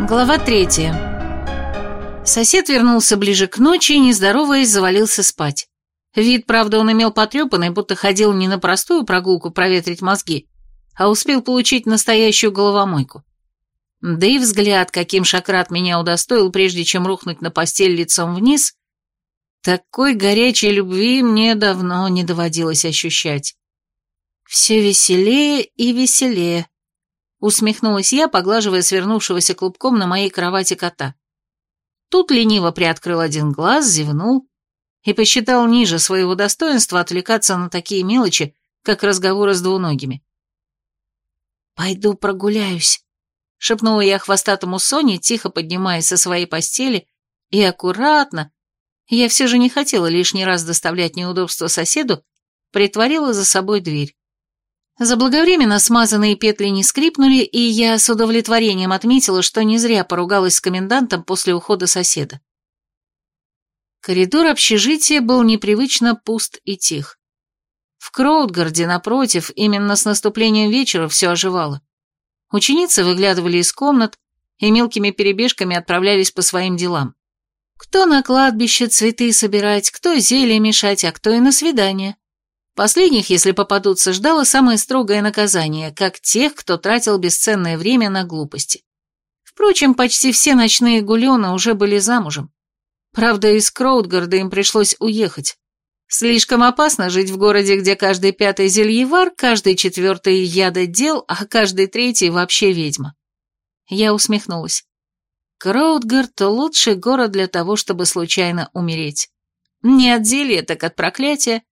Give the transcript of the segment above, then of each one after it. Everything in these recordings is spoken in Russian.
Глава третья. Сосед вернулся ближе к ночи и, не здороваясь, завалился спать. Вид, правда, он имел потрепанный, будто ходил не на простую прогулку проветрить мозги, а успел получить настоящую головомойку. Да и взгляд, каким Шакрат меня удостоил, прежде чем рухнуть на постель лицом вниз, такой горячей любви мне давно не доводилось ощущать. Все веселее и веселее, усмехнулась я, поглаживая свернувшегося клубком на моей кровати кота. Тут лениво приоткрыл один глаз, зевнул и посчитал ниже своего достоинства отвлекаться на такие мелочи, как разговоры с двуногими. «Пойду прогуляюсь», — шепнула я хвостатому Соне, тихо поднимаясь со своей постели, и аккуратно, я все же не хотела лишний раз доставлять неудобства соседу, притворила за собой дверь. Заблаговременно смазанные петли не скрипнули, и я с удовлетворением отметила, что не зря поругалась с комендантом после ухода соседа. Коридор общежития был непривычно пуст и тих. В Кроудгарде, напротив, именно с наступлением вечера все оживало. Ученицы выглядывали из комнат и мелкими перебежками отправлялись по своим делам. Кто на кладбище цветы собирать, кто зелье мешать, а кто и на свидание. Последних, если попадутся, ждало самое строгое наказание, как тех, кто тратил бесценное время на глупости. Впрочем, почти все ночные гулены уже были замужем. Правда, из Кроудгарда им пришлось уехать. Слишком опасно жить в городе, где каждый пятый зельевар, каждый четвертый ядодел, а каждый третий вообще ведьма. Я усмехнулась. Кроудгард — лучший город для того, чтобы случайно умереть. Не от зелья, так от проклятия,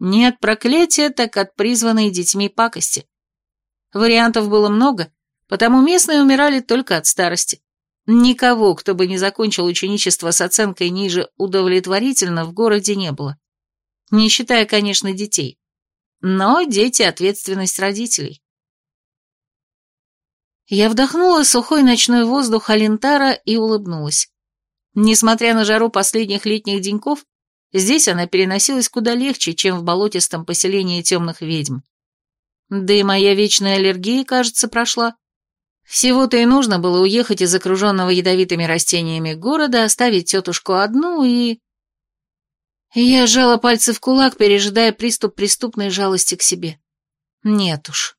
не от проклятия, так от призванной детьми пакости. Вариантов было много, потому местные умирали только от старости. Никого, кто бы не закончил ученичество с оценкой ниже удовлетворительно, в городе не было. Не считая, конечно, детей. Но дети – ответственность родителей. Я вдохнула сухой ночной воздух Алентара и улыбнулась. Несмотря на жару последних летних деньков, Здесь она переносилась куда легче, чем в болотистом поселении темных ведьм. Да и моя вечная аллергия, кажется, прошла. Всего-то и нужно было уехать из окруженного ядовитыми растениями города, оставить тетушку одну и... Я сжала пальцы в кулак, пережидая приступ преступной жалости к себе. Нет уж.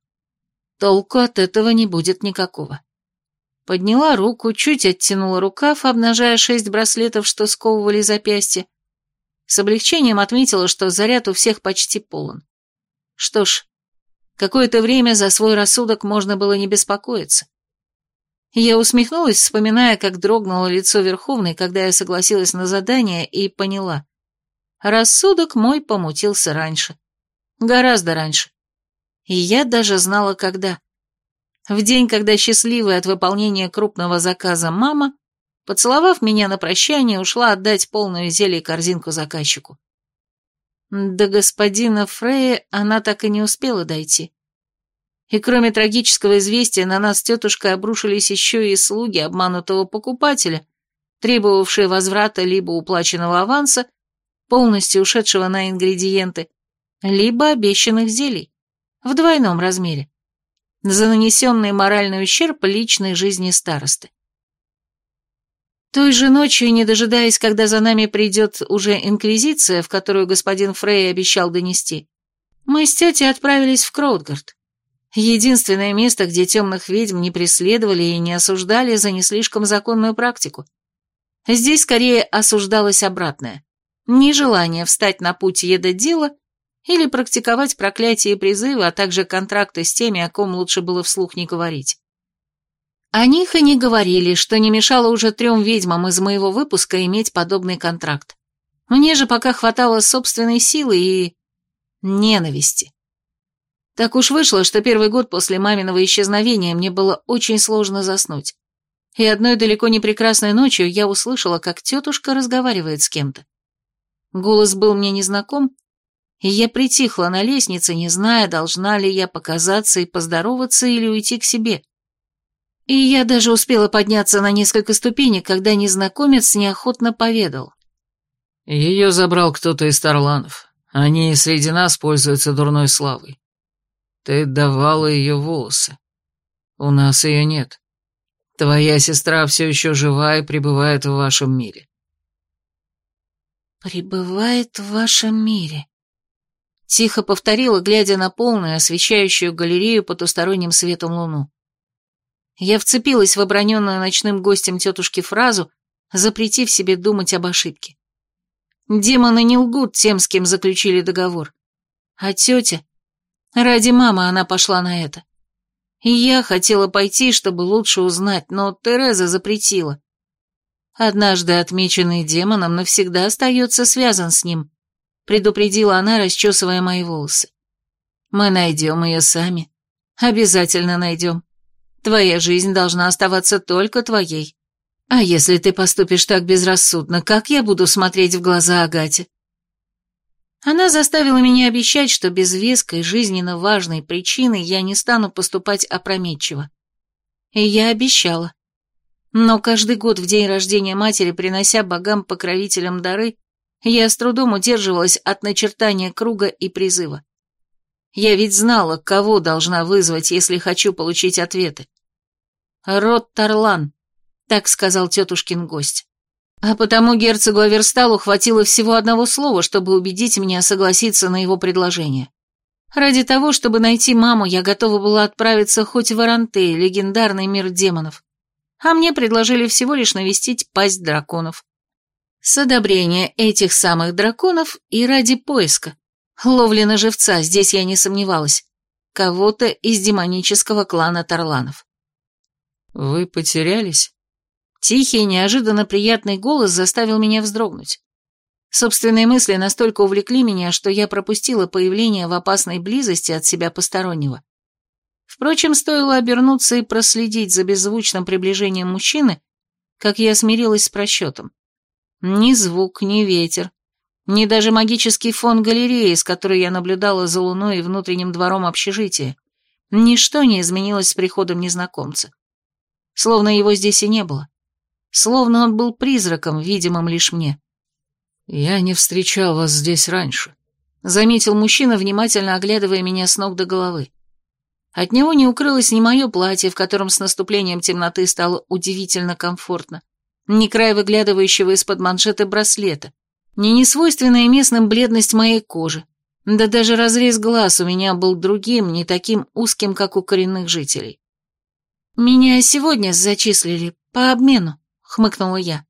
Толку от этого не будет никакого. Подняла руку, чуть оттянула рукав, обнажая шесть браслетов, что сковывали запястье, с облегчением отметила, что заряд у всех почти полон. Что ж, какое-то время за свой рассудок можно было не беспокоиться. Я усмехнулась, вспоминая, как дрогнуло лицо Верховной, когда я согласилась на задание, и поняла. Рассудок мой помутился раньше. Гораздо раньше. И я даже знала, когда. В день, когда счастливая от выполнения крупного заказа мама Поцеловав меня на прощание, ушла отдать полную зелье корзинку заказчику. До господина Фрея она так и не успела дойти. И кроме трагического известия, на нас с тетушкой обрушились еще и слуги обманутого покупателя, требовавшие возврата либо уплаченного аванса, полностью ушедшего на ингредиенты, либо обещанных зелий, в двойном размере, за нанесенный моральный ущерб личной жизни старосты. Той же ночью, не дожидаясь, когда за нами придет уже инквизиция, в которую господин Фрей обещал донести, мы с тетей отправились в Кроудгард. Единственное место, где темных ведьм не преследовали и не осуждали за не слишком законную практику. Здесь скорее осуждалось обратное. Нежелание встать на путь едодела или практиковать проклятие и призывы, а также контракты с теми, о ком лучше было вслух не говорить. О них и не говорили, что не мешало уже трем ведьмам из моего выпуска иметь подобный контракт. Мне же пока хватало собственной силы и... ненависти. Так уж вышло, что первый год после маминого исчезновения мне было очень сложно заснуть. И одной далеко не прекрасной ночью я услышала, как тетушка разговаривает с кем-то. Голос был мне незнаком, и я притихла на лестнице, не зная, должна ли я показаться и поздороваться или уйти к себе. И я даже успела подняться на несколько ступенек, когда незнакомец неохотно поведал. Ее забрал кто-то из Тарланов. Они среди нас пользуются дурной славой. Ты давала ее волосы. У нас ее нет. Твоя сестра все еще жива и пребывает в вашем мире. «Пребывает в вашем мире», — тихо повторила, глядя на полную, освещающую галерею потусторонним светом луну. Я вцепилась в оброненную ночным гостем тетушки фразу, запретив себе думать об ошибке. Демоны не лгут тем, с кем заключили договор. А тетя... Ради мамы она пошла на это. И я хотела пойти, чтобы лучше узнать, но Тереза запретила. Однажды отмеченный демоном навсегда остается связан с ним, предупредила она, расчесывая мои волосы. Мы найдем ее сами. Обязательно найдем. Твоя жизнь должна оставаться только твоей. А если ты поступишь так безрассудно, как я буду смотреть в глаза Агате? Она заставила меня обещать, что без веской, жизненно важной причины я не стану поступать опрометчиво. И я обещала. Но каждый год в день рождения матери, принося богам-покровителям дары, я с трудом удерживалась от начертания круга и призыва. Я ведь знала, кого должна вызвать, если хочу получить ответы. Род Тарлан, так сказал тетушкин гость. А потому герцогу Аверсталу хватило всего одного слова, чтобы убедить меня согласиться на его предложение. Ради того, чтобы найти маму, я готова была отправиться хоть в Аранте, легендарный мир демонов а мне предложили всего лишь навестить пасть драконов. С одобрения этих самых драконов и ради поиска. Ловли на живца, здесь я не сомневалась. Кого-то из демонического клана Тарланов. «Вы потерялись?» Тихий, неожиданно приятный голос заставил меня вздрогнуть. Собственные мысли настолько увлекли меня, что я пропустила появление в опасной близости от себя постороннего. Впрочем, стоило обернуться и проследить за беззвучным приближением мужчины, как я смирилась с просчетом. Ни звук, ни ветер, ни даже магический фон галереи, с которой я наблюдала за луной и внутренним двором общежития, ничто не изменилось с приходом незнакомца. Словно его здесь и не было. Словно он был призраком, видимым лишь мне. «Я не встречал вас здесь раньше», — заметил мужчина, внимательно оглядывая меня с ног до головы. От него не укрылось ни мое платье, в котором с наступлением темноты стало удивительно комфортно, ни край выглядывающего из-под манжеты браслета, ни несвойственная местным бледность моей кожи. Да даже разрез глаз у меня был другим, не таким узким, как у коренных жителей. «Меня сегодня зачислили по обмену», — хмыкнула я.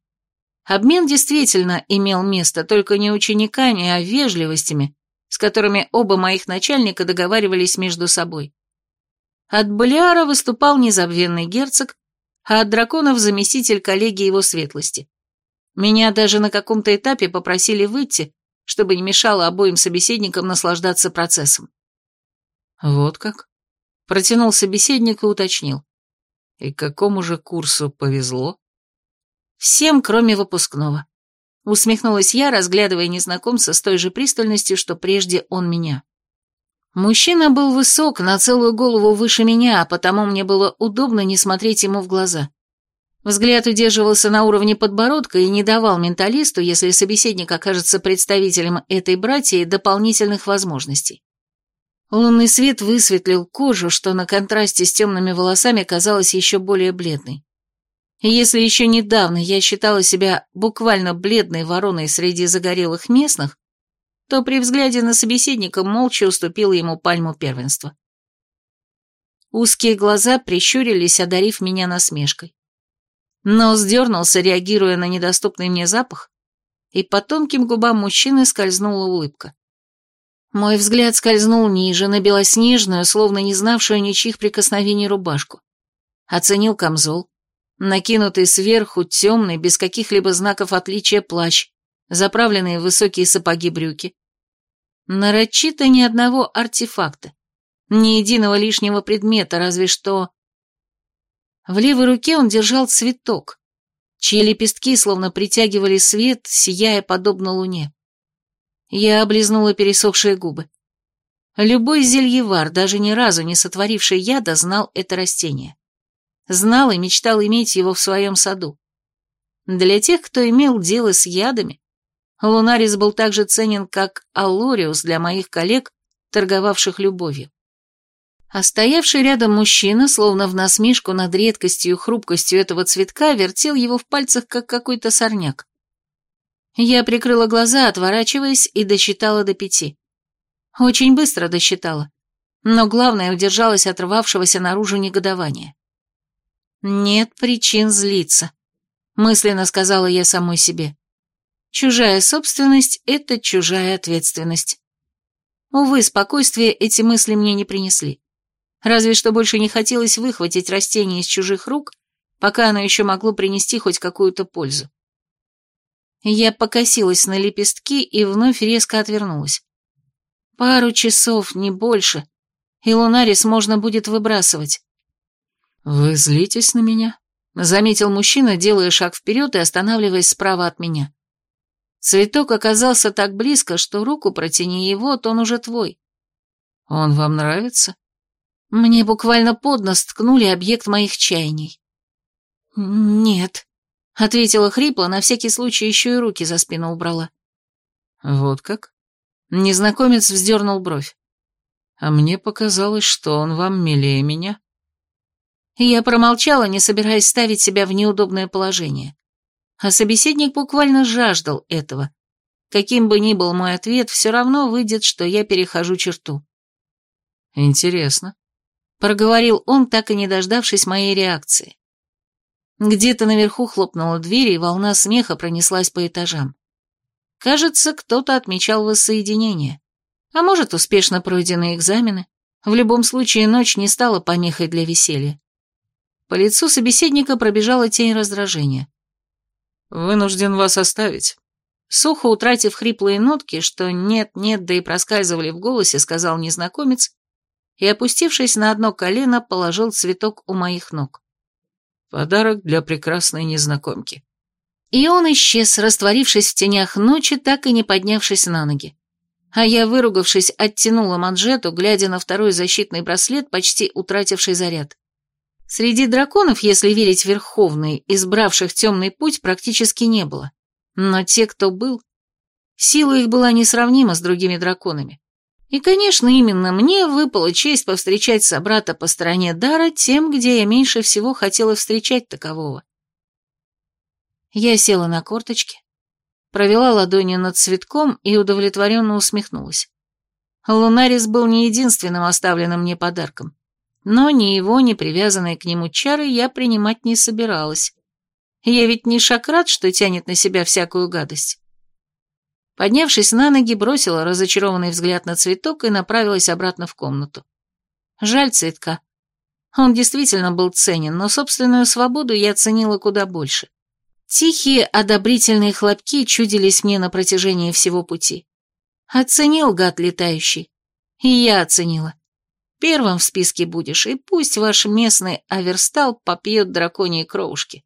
Обмен действительно имел место, только не учениками, а вежливостями, с которыми оба моих начальника договаривались между собой. От Балиара выступал незабвенный герцог, а от драконов заместитель коллеги его светлости. Меня даже на каком-то этапе попросили выйти, чтобы не мешало обоим собеседникам наслаждаться процессом. «Вот как?» — протянул собеседник и уточнил. «И какому же курсу повезло?» «Всем, кроме выпускного», — усмехнулась я, разглядывая незнакомца с той же пристальностью, что прежде он меня. Мужчина был высок, на целую голову выше меня, а потому мне было удобно не смотреть ему в глаза. Взгляд удерживался на уровне подбородка и не давал менталисту, если собеседник окажется представителем этой братьи, дополнительных возможностей. Лунный свет высветлил кожу, что на контрасте с темными волосами казалось еще более бледной. Если еще недавно я считала себя буквально бледной вороной среди загорелых местных, то при взгляде на собеседника молча уступила ему пальму первенства. Узкие глаза прищурились, одарив меня насмешкой. Нос дернулся, реагируя на недоступный мне запах, и по тонким губам мужчины скользнула улыбка. Мой взгляд скользнул ниже, на белоснежную, словно не знавшую ничьих прикосновений рубашку. Оценил камзол, накинутый сверху, темный, без каких-либо знаков отличия плащ, заправленные в высокие сапоги брюки. Нарочито ни одного артефакта, ни единого лишнего предмета, разве что... В левой руке он держал цветок, чьи лепестки словно притягивали свет, сияя подобно луне. Я облизнула пересохшие губы. Любой зельевар, даже ни разу не сотворивший яда, знал это растение. Знал и мечтал иметь его в своем саду. Для тех, кто имел дело с ядами, Лунарис был так же ценен, как Аллориус для моих коллег, торговавших любовью. А стоявший рядом мужчина, словно в насмешку над редкостью и хрупкостью этого цветка, вертел его в пальцах, как какой-то сорняк. Я прикрыла глаза, отворачиваясь, и досчитала до пяти. Очень быстро досчитала, но главное удержалась от рвавшегося наружу негодования. «Нет причин злиться», — мысленно сказала я самой себе. «Чужая собственность — это чужая ответственность». Увы, спокойствие эти мысли мне не принесли. Разве что больше не хотелось выхватить растение из чужих рук, пока оно еще могло принести хоть какую-то пользу. Я покосилась на лепестки и вновь резко отвернулась. Пару часов, не больше, и лунарис можно будет выбрасывать. «Вы злитесь на меня?» — заметил мужчина, делая шаг вперед и останавливаясь справа от меня. Цветок оказался так близко, что руку протяни его, то он уже твой. «Он вам нравится?» Мне буквально под нос ткнули объект моих чаяний. «Нет», — ответила хрипло, на всякий случай еще и руки за спину убрала. «Вот как?» Незнакомец вздернул бровь. «А мне показалось, что он вам милее меня». Я промолчала, не собираясь ставить себя в неудобное положение. А собеседник буквально жаждал этого. Каким бы ни был мой ответ, все равно выйдет, что я перехожу черту. «Интересно», проговорил он, так и не дождавшись моей реакции. Где-то наверху хлопнула дверь, и волна смеха пронеслась по этажам. Кажется, кто-то отмечал воссоединение. А может, успешно пройденные экзамены. В любом случае, ночь не стала помехой для веселья. По лицу собеседника пробежала тень раздражения. «Вынужден вас оставить». Сухо утратив хриплые нотки, что нет-нет, да и проскальзывали в голосе, сказал незнакомец, и, опустившись на одно колено, положил цветок у моих ног. Подарок для прекрасной незнакомки. И он исчез, растворившись в тенях ночи, так и не поднявшись на ноги. А я, выругавшись, оттянула манжету, глядя на второй защитный браслет, почти утративший заряд. Среди драконов, если верить Верховной, избравших темный путь, практически не было. Но те, кто был, сила их была несравнима с другими драконами. И, конечно, именно мне выпала честь повстречать собрата по стороне дара тем, где я меньше всего хотела встречать такового. Я села на корточки, провела ладонью над цветком и удовлетворенно усмехнулась. Лунарис был не единственным оставленным мне подарком, но ни его, ни привязанные к нему чары я принимать не собиралась. Я ведь не шакрат, что тянет на себя всякую гадость. Поднявшись на ноги, бросила разочарованный взгляд на цветок и направилась обратно в комнату. Жаль цветка. Он действительно был ценен, но собственную свободу я ценила куда больше. Тихие, одобрительные хлопки чудились мне на протяжении всего пути. Оценил гад летающий. И я оценила. Первым в списке будешь, и пусть ваш местный аверстал попьет драконьи кровушки.